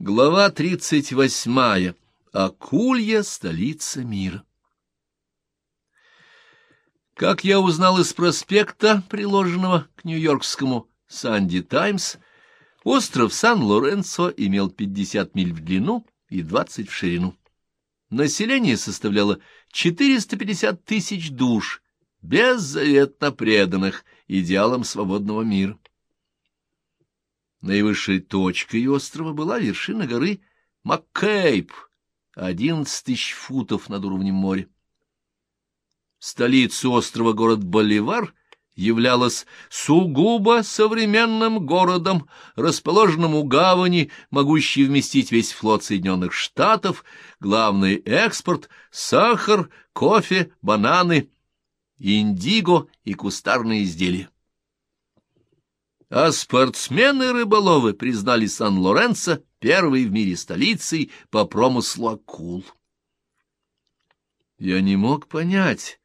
Глава тридцать восьмая. Акулья — столица мира. Как я узнал из проспекта, приложенного к нью-йоркскому «Санди Таймс», остров Сан-Лоренцо имел 50 миль в длину и 20 в ширину. Население составляло 450 тысяч душ, беззаветно преданных идеалам свободного мира. Наивысшей точкой острова была вершина горы Маккейп, одиннадцать тысяч футов над уровнем моря. Столица острова, город Боливар, являлась сугубо современным городом, расположенным у гавани, могущей вместить весь флот Соединенных Штатов, главный экспорт — сахар, кофе, бананы, индиго и кустарные изделия а спортсмены-рыболовы признали Сан-Лоренцо первой в мире столицей по промыслу акул. Я не мог понять,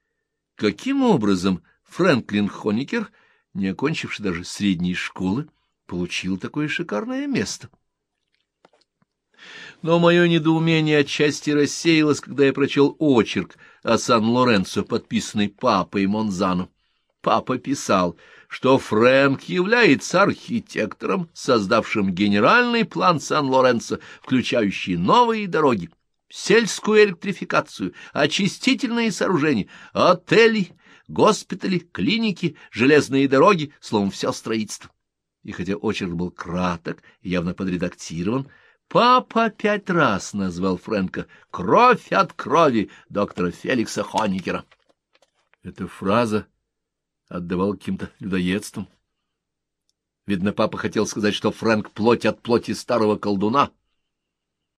каким образом Фрэнклин Хоникер, не окончивший даже средней школы, получил такое шикарное место. Но мое недоумение отчасти рассеялось, когда я прочел очерк о Сан-Лоренцо, подписанный папой Монзано. Папа писал — что Фрэнк является архитектором, создавшим генеральный план Сан-Лоренцо, включающий новые дороги, сельскую электрификацию, очистительные сооружения, отели, госпитали, клиники, железные дороги, словом, все строительство. И хотя очерк был краток и явно подредактирован, папа пять раз назвал Фрэнка «кровь от крови» доктора Феликса Хоникера. Эта фраза отдавал каким-то людоедством. Видно, папа хотел сказать, что Фрэнк — плоть от плоти старого колдуна,